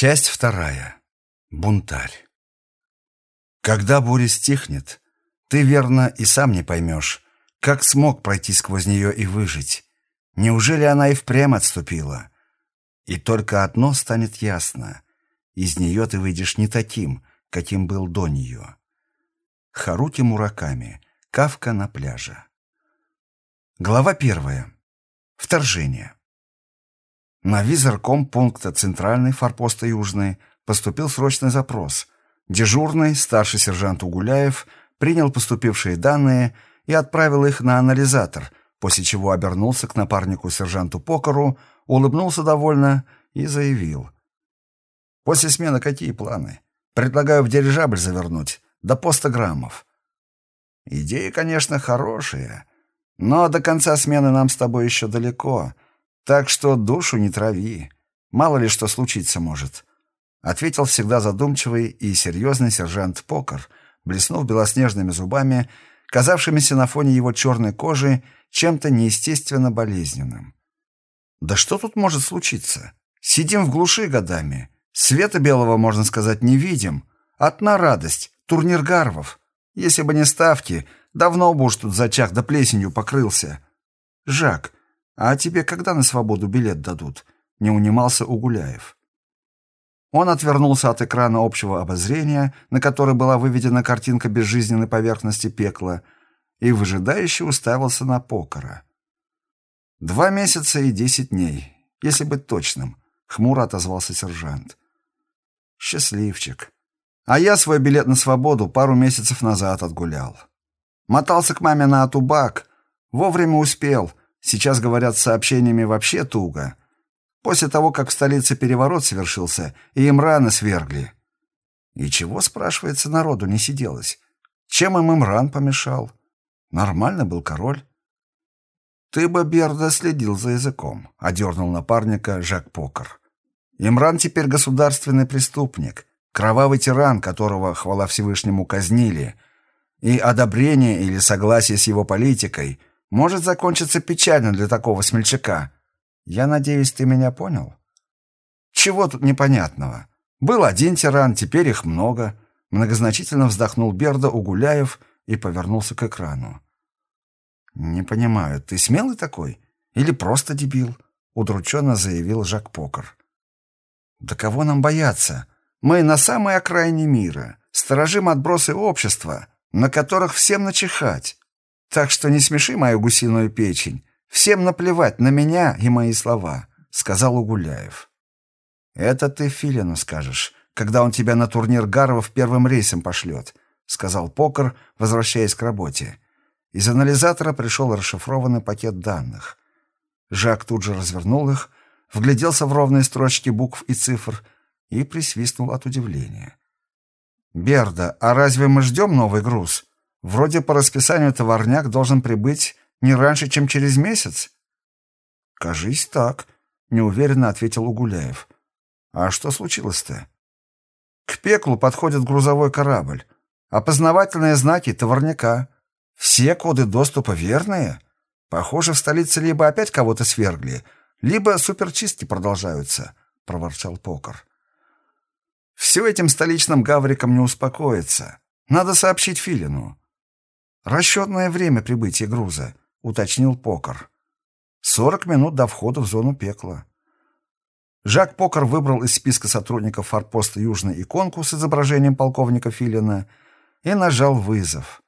Часть вторая. Бунтарь. Когда буря стихнет, ты, верно, и сам не поймешь, как смог пройти сквозь нее и выжить. Неужели она и впрямь отступила? И только одно станет ясно. Из нее ты выйдешь не таким, каким был до нее. Харуки Мураками. Кавка на пляже. Глава первая. Вторжение. На визорком пункта Центральный форпоста Южный поступил срочный запрос. Дежурный, старший сержант Угуляев, принял поступившие данные и отправил их на анализатор, после чего обернулся к напарнику сержанту Покору, улыбнулся довольно и заявил. «После смены какие планы? Предлагаю в дирижабль завернуть, до поста граммов». «Идеи, конечно, хорошие, но до конца смены нам с тобой еще далеко». Так что душу не трави. Мало ли что случиться может. Ответил всегда задумчивый и серьезный сержант Покер, блеснув белоснежными зубами, казавшимися на фоне его черной кожи чем-то неестественно болезненным. Да что тут может случиться? Сидим в глуши годами. Света белого, можно сказать, не видим. Одна радость — турнир гарвов. Если бы не ставки, давно бы уж тут зачах да плесенью покрылся. Жак, «А тебе когда на свободу билет дадут?» — не унимался Угуляев. Он отвернулся от экрана общего обозрения, на который была выведена картинка безжизненной поверхности пекла, и выжидающе уставился на покора. «Два месяца и десять дней, если быть точным», — хмуро отозвался сержант. «Счастливчик. А я свой билет на свободу пару месяцев назад отгулял. Мотался к маме на Атубак, вовремя успел, Сейчас, говорят, с сообщениями вообще туго. После того, как в столице переворот совершился, и им раны свергли. И чего, спрашивается, народу не сиделось? Чем им Имран помешал? Нормально был король. «Ты бы, Берда, следил за языком», — одернул напарника Жак Покер. «Имран теперь государственный преступник, кровавый тиран, которого, хвала Всевышнему, казнили, и одобрение или согласие с его политикой может закончиться печально для такого смельчака. Я надеюсь, ты меня понял? Чего тут непонятного? Был один тиран, теперь их много. Многозначительно вздохнул Берда Угуляев и повернулся к экрану. «Не понимаю, ты смелый такой? Или просто дебил?» — удрученно заявил Жак Покер. «Да кого нам бояться? Мы на самой окраине мира, сторожим отбросы общества, на которых всем начихать. Так что не смеши мою гусиную печень. Всем наплевать на меня и мои слова», — сказал Угуляев. «Это ты Филину скажешь, когда он тебя на турнир Гарвов первым рейсом пошлет», — сказал Покер, возвращаясь к работе. Из анализатора пришел расшифрованный пакет данных. Жак тут же развернул их, вгляделся в ровные строчки букв и цифр и присвистнул от удивления. «Берда, а разве мы ждем новый груз?» Вроде по расписанию товарняк должен прибыть не раньше, чем через месяц. Кажись так, неуверенно ответил Угуляев. А что случилось-то? К пеклу подходит грузовой корабль. Опознавательные знаки товарняка. Все коды доступа верные. Похоже, в столице либо опять кого-то свергли, либо суперчистки продолжаются, проворчал Покер. Все этим столичным гаврикам не успокоится. Надо сообщить Филину. «Расчетное время прибытия груза», — уточнил Покер. «Сорок минут до входа в зону пекла». Жак Покер выбрал из списка сотрудников форпоста Южный иконку с изображением полковника Филина и нажал вызов.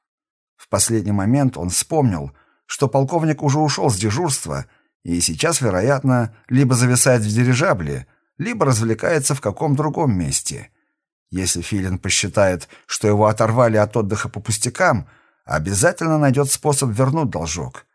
В последний момент он вспомнил, что полковник уже ушел с дежурства и сейчас, вероятно, либо зависает в дирижабле, либо развлекается в каком другом месте. Если Филин посчитает, что его оторвали от отдыха по пустякам — обязательно найдет способ вернуть должок.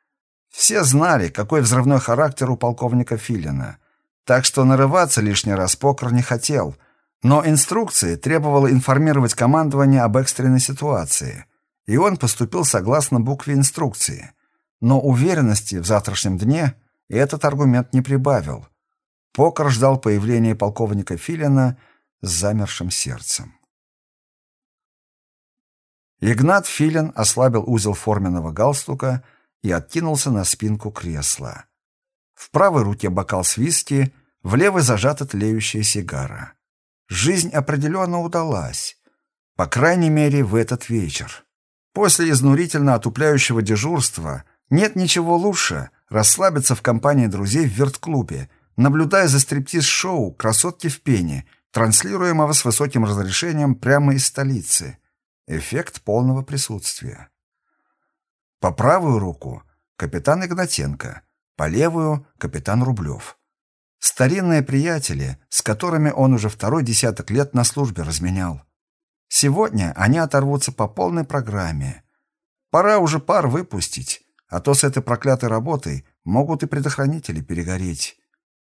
Все знали, какой взрывной характер у полковника Филина, так что нарываться лишний раз Покер не хотел, но инструкции требовало информировать командование об экстренной ситуации, и он поступил согласно букве инструкции. Но уверенности в завтрашнем дне этот аргумент не прибавил. Покер ждал появления полковника Филина с замершим сердцем. Игнат Филин ослабил узел форменного галстука и откинулся на спинку кресла. В правой руке бокал с виски, в левой зажата тлеющая сигара. Жизнь определенно удалась. По крайней мере, в этот вечер. После изнурительно отупляющего дежурства нет ничего лучше расслабиться в компании друзей в вертклубе, наблюдая за стриптиз-шоу «Красотки в пене», транслируемого с высоким разрешением прямо из столицы. Эффект полного присутствия. По правую руку – капитан Игнатенко, по левую – капитан Рублев. Старинные приятели, с которыми он уже второй десяток лет на службе разменял. Сегодня они оторвутся по полной программе. Пора уже пар выпустить, а то с этой проклятой работой могут и предохранители перегореть.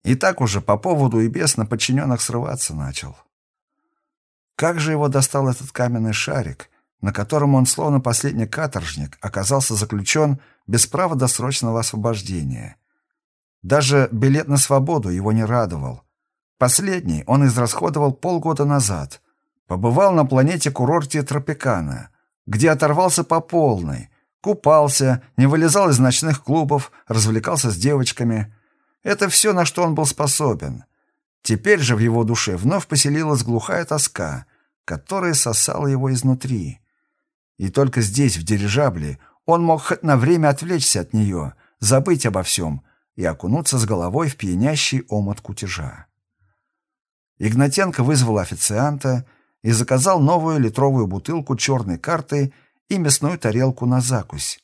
И так уже по поводу и без на подчиненных срываться начал. Как же его достал этот каменный шарик, на котором он, словно последний каторжник, оказался заключен без права досрочного освобождения. Даже билет на свободу его не радовал. Последний он израсходовал полгода назад. Побывал на планете-курорте Тропикана, где оторвался по полной, купался, не вылезал из ночных клубов, развлекался с девочками – это все, на что он был способен. Теперь же в его душе вновь поселилась глухая тоска, которая сосала его изнутри. И только здесь, в дирижабле, он мог хоть на время отвлечься от нее, забыть обо всем и окунуться с головой в пьянящий омут кутежа. Игнатенко вызвал официанта и заказал новую литровую бутылку черной карты и мясную тарелку на закусь.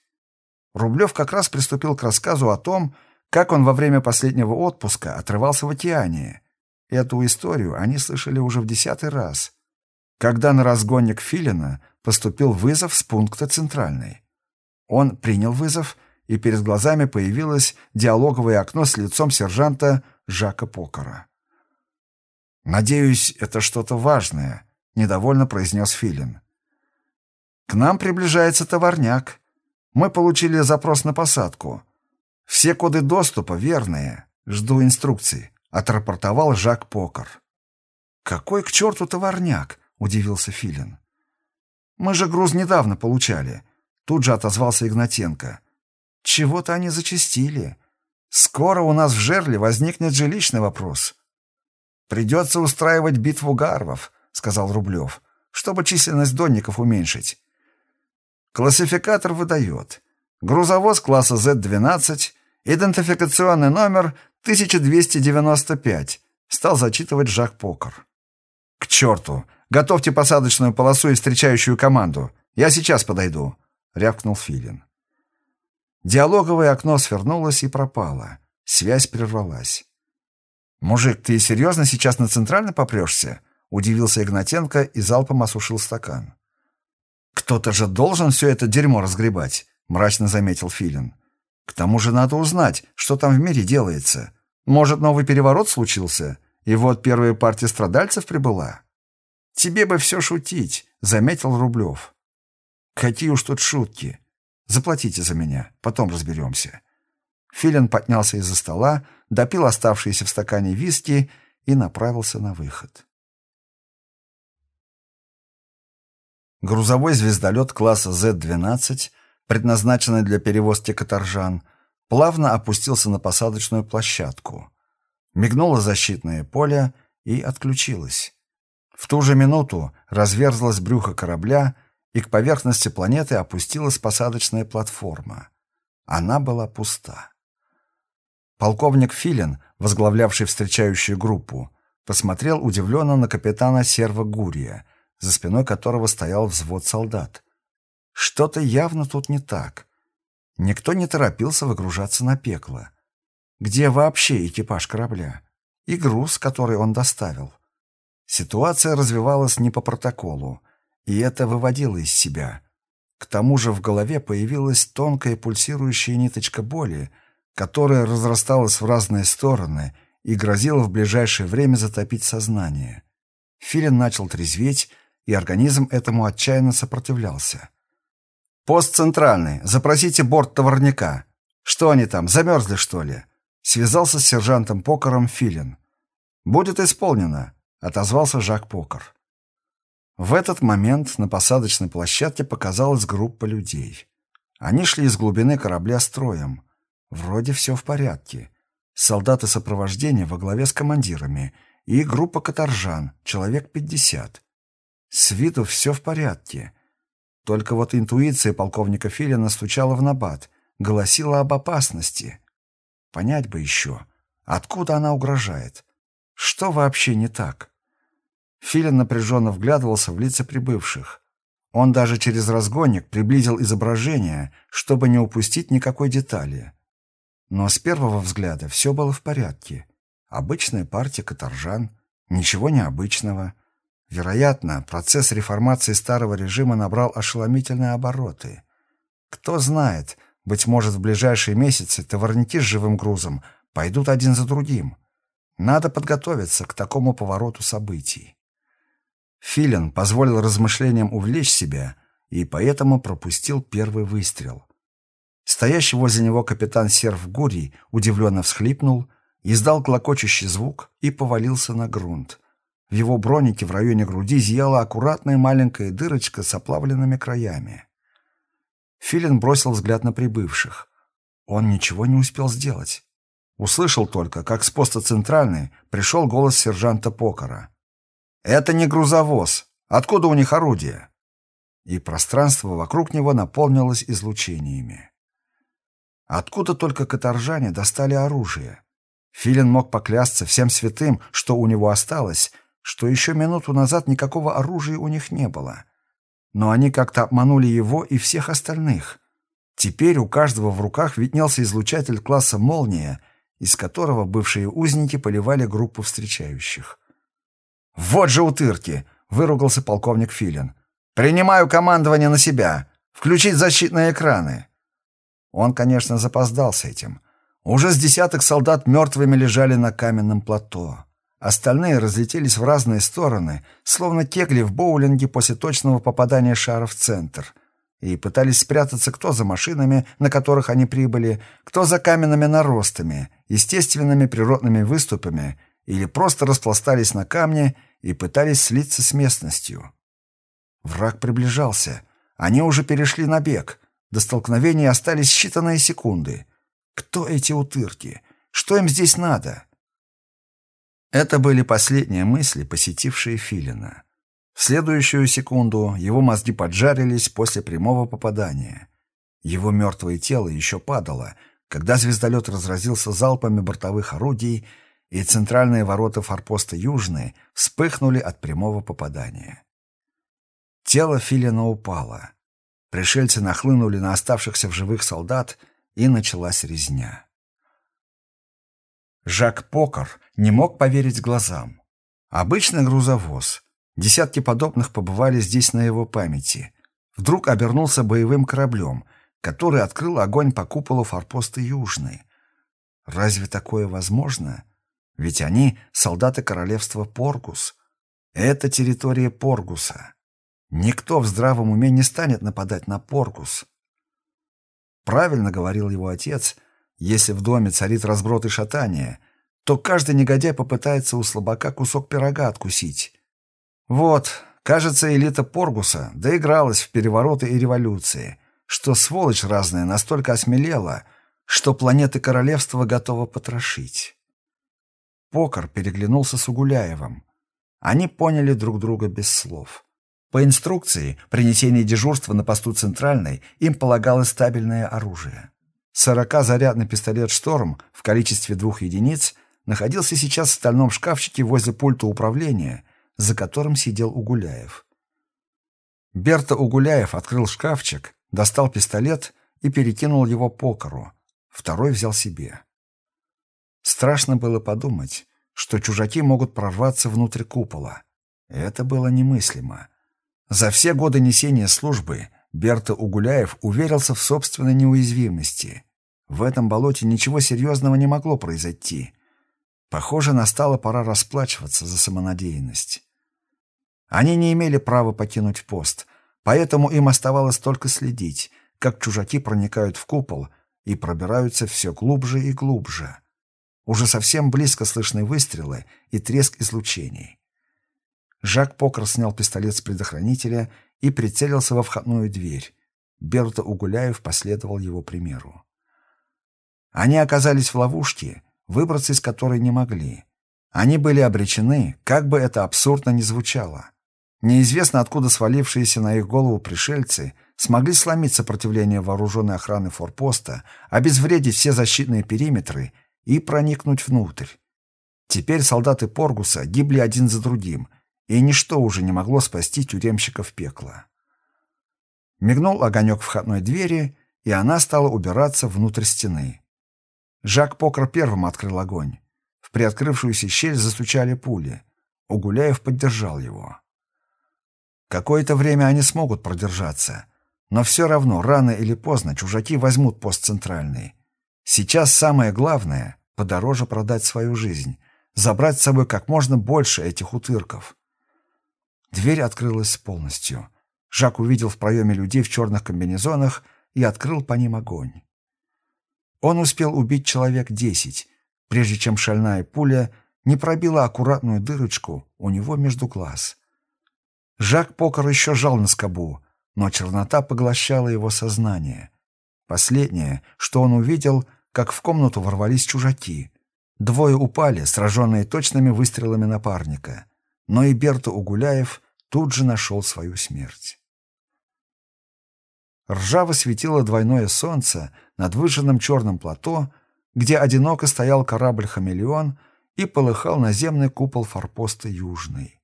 Рублев как раз приступил к рассказу о том, как он во время последнего отпуска отрывался в океане. Эту историю они слышали уже в десятый раз, когда на разгонник Филина поступил вызов с пункта «Центральный». Он принял вызов, и перед глазами появилось диалоговое окно с лицом сержанта Жака Покора. «Надеюсь, это что-то важное», — недовольно произнес Филин. «К нам приближается товарняк. Мы получили запрос на посадку. Все коды доступа верные. Жду инструкции», — отрапортовал Жак Покер. «Какой к черту товарняк?» — удивился Филин. «Мы же груз недавно получали», — тут же отозвался Игнатенко. «Чего-то они зачастили. Скоро у нас в жерле возникнет жилищный вопрос». «Придется устраивать битву гарвов», — сказал Рублев, «чтобы численность донников уменьшить». Классификатор выдает. Грузовоз класса Z-12, идентификационный номер 1295, стал зачитывать Жак Покер. «К черту! Готовьте посадочную полосу и встречающую команду. Я сейчас подойду», — рявкнул Филин. Диалоговое окно свернулось и пропало. Связь прервалась. «Мужик, ты серьезно сейчас на центрально попрешься?» — удивился Игнатенко и залпом осушил стакан. «Кто-то же должен все это дерьмо разгребать. — мрачно заметил Филин. «К тому же надо узнать, что там в мире делается. Может, новый переворот случился, и вот первая партия страдальцев прибыла?» «Тебе бы все шутить», — заметил Рублев. «Какие уж тут шутки. Заплатите за меня, потом разберемся». Филин поднялся из-за стола, допил оставшиеся в стакане виски и направился на выход. Грузовой звездолет класса Z-12 предназначенный для перевозки каторжан, плавно опустился на посадочную площадку. Мигнуло защитное поле и отключилось. В ту же минуту разверзлось брюхо корабля, и к поверхности планеты опустилась посадочная платформа. Она была пуста. Полковник Филин, возглавлявший встречающую группу, посмотрел удивленно на капитана Серва Гурия, за спиной которого стоял взвод солдат, что-то явно тут не так. Никто не торопился выгружаться на пекло. Где вообще экипаж корабля? И груз, который он доставил? Ситуация развивалась не по протоколу, и это выводило из себя. К тому же в голове появилась тонкая пульсирующая ниточка боли, которая разрасталась в разные стороны и грозила в ближайшее время затопить сознание. Филин начал трезветь, и организм этому отчаянно сопротивлялся. «Пост центральный. Запросите борт товарняка. Что они там, замерзли, что ли?» Связался с сержантом Покером Филин. «Будет исполнено», — отозвался Жак Покер. В этот момент на посадочной площадке показалась группа людей. Они шли из глубины корабля строем. Вроде все в порядке. Солдаты сопровождения во главе с командирами и группа каторжан, человек пятьдесят. С виду все в порядке. Только вот интуиция полковника Филина стучала в набат, голосила об опасности. Понять бы еще, откуда она угрожает. Что вообще не так? Филин напряженно вглядывался в лица прибывших. Он даже через разгонник приблизил изображение, чтобы не упустить никакой детали. Но с первого взгляда все было в порядке. Обычная партия каторжан, ничего необычного. Вероятно, процесс реформации старого режима набрал ошеломительные обороты. Кто знает, быть может, в ближайшие месяцы товарники с живым грузом пойдут один за другим. Надо подготовиться к такому повороту событий. Филин позволил размышлениям увлечь себя и поэтому пропустил первый выстрел. Стоящий возле него капитан Серв Гурий удивленно всхлипнул, издал клокочущий звук и повалился на грунт. В его бронике в районе груди зияла аккуратная маленькая дырочка с оплавленными краями. Филин бросил взгляд на прибывших. Он ничего не успел сделать. Услышал только, как с поста центральной пришел голос сержанта Покора. «Это не грузовоз. Откуда у них орудие?» И пространство вокруг него наполнилось излучениями. Откуда только каторжане достали оружие? Филин мог поклясться всем святым, что у него осталось, что еще минуту назад никакого оружия у них не было. Но они как-то обманули его и всех остальных. Теперь у каждого в руках виднелся излучатель класса «Молния», из которого бывшие узники поливали группу встречающих. «Вот же утырки!» — выругался полковник Филин. «Принимаю командование на себя. Включить защитные экраны». Он, конечно, запоздал с этим. Уже с десяток солдат мертвыми лежали на каменном плато. Остальные разлетелись в разные стороны, словно кегли в боулинге после точного попадания шара в центр. И пытались спрятаться кто за машинами, на которых они прибыли, кто за каменными наростами, естественными природными выступами, или просто распластались на камне и пытались слиться с местностью. Враг приближался. Они уже перешли на бег. До столкновения остались считанные секунды. Кто эти утырки? Что им здесь надо? Это были последние мысли, посетившие Филина. В следующую секунду его мозги поджарились после прямого попадания. Его мертвое тело еще падало, когда звездолет разразился залпами бортовых орудий, и центральные ворота форпоста Южные вспыхнули от прямого попадания. Тело Филина упало. Пришельцы нахлынули на оставшихся в живых солдат, и началась резня. Жак Покер не мог поверить глазам. Обычный грузовоз. Десятки подобных побывали здесь на его памяти. Вдруг обернулся боевым кораблем, который открыл огонь по куполу форпоста Южный. Разве такое возможно? Ведь они — солдаты королевства Поргус. Это территория Поргуса. Никто в здравом уме не станет нападать на Поргус. Правильно говорил его отец, если в доме царит разброд и шатание, то каждый негодяй попытается у слабака кусок пирога откусить. Вот, кажется, элита Поргуса доигралась в перевороты и революции, что сволочь разная настолько осмелела, что планеты королевства готова потрошить. Покор переглянулся с Угуляевым. Они поняли друг друга без слов. По инструкции, при дежурства на посту центральной им полагалось стабильное оружие. Сорокозарядный пистолет «Шторм» в количестве двух единиц находился сейчас в стальном шкафчике возле пульта управления, за которым сидел Угуляев. Берта Угуляев открыл шкафчик, достал пистолет и перекинул его покору. Второй взял себе. Страшно было подумать, что чужаки могут прорваться внутрь купола. Это было немыслимо. За все годы несения службы Берта Угуляев уверился в собственной неуязвимости. В этом болоте ничего серьезного не могло произойти. Похоже, настала пора расплачиваться за самонадеянность. Они не имели права покинуть пост, поэтому им оставалось только следить, как чужаки проникают в купол и пробираются все глубже и глубже. Уже совсем близко слышны выстрелы и треск излучений. Жак Покер снял пистолет с предохранителя и прицелился во входную дверь. Берта Угуляев последовал его примеру. Они оказались в ловушке, выбраться из которой не могли. Они были обречены, как бы это абсурдно ни звучало. Неизвестно, откуда свалившиеся на их голову пришельцы смогли сломить сопротивление вооруженной охраны форпоста, обезвредить все защитные периметры и проникнуть внутрь. Теперь солдаты Поргуса гибли один за другим, и ничто уже не могло спасти тюремщиков пекла. Мигнул огонек входной двери, и она стала убираться внутрь стены. Жак Покер первым открыл огонь. В приоткрывшуюся щель застучали пули. Угуляев поддержал его. Какое-то время они смогут продержаться, но все равно, рано или поздно, чужаки возьмут пост центральный. Сейчас самое главное — подороже продать свою жизнь, забрать с собой как можно больше этих утырков. Дверь открылась полностью. Жак увидел в проеме людей в черных комбинезонах и открыл по ним огонь. Он успел убить человек десять, прежде чем шальная пуля не пробила аккуратную дырочку у него между глаз. Жак Покер еще жал на скобу, но чернота поглощала его сознание. Последнее, что он увидел, как в комнату ворвались чужаки. Двое упали, сраженные точными выстрелами напарника. Но и Берта Угуляев тут же нашел свою смерть. Ржаво светило двойное солнце над выжженным черным плато, где одиноко стоял корабль-хамелеон и полыхал наземный купол форпоста Южный.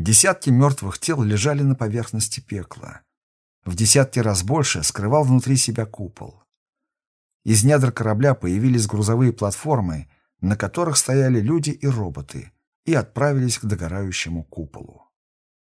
Десятки мертвых тел лежали на поверхности пекла. В десятки раз больше скрывал внутри себя купол. Из недр корабля появились грузовые платформы, на которых стояли люди и роботы, и отправились к догорающему куполу.